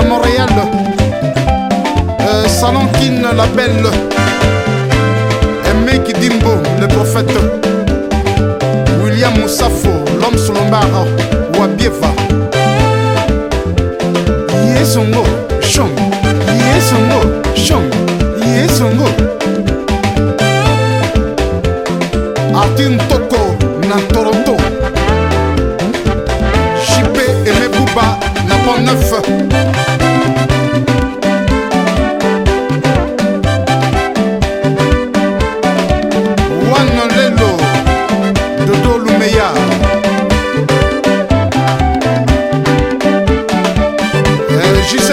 à Montréal, euh, Salon Kin la belle, et Make Dimbo, le yesongo shong yesongo shong yesongo artur ntoko na toronto jipe emebuba na pont 9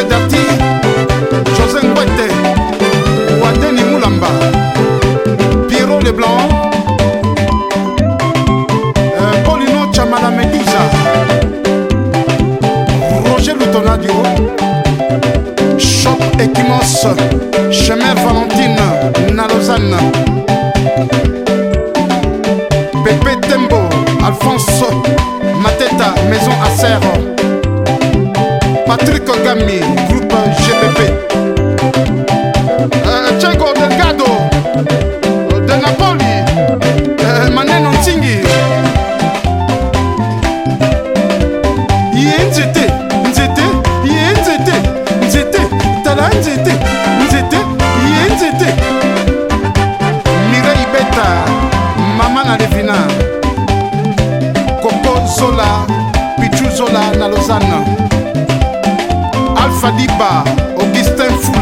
darti josé ngwete wateni mulamba piro leblanc euh, polino chamala medusa roger lutonadio choc ekimos chemin valentine na lausanne zola pichu zola na lausanne alpha diba augustin fou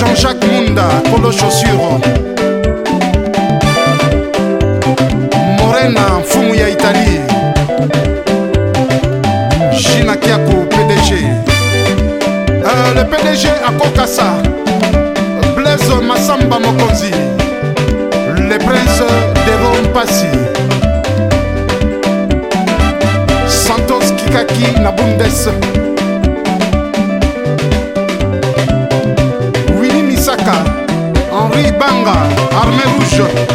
Jean-Jacques Munda, Polo Chaussure. Morena, Fumu ya Italie. Gina Kiaku, PDG. Euh, le PDG à Kokasa. Blaise Massamba Mokonzi. Le prince de Rompassi. Santos Kikaki na Bundes. Katanga, Armée Rouge.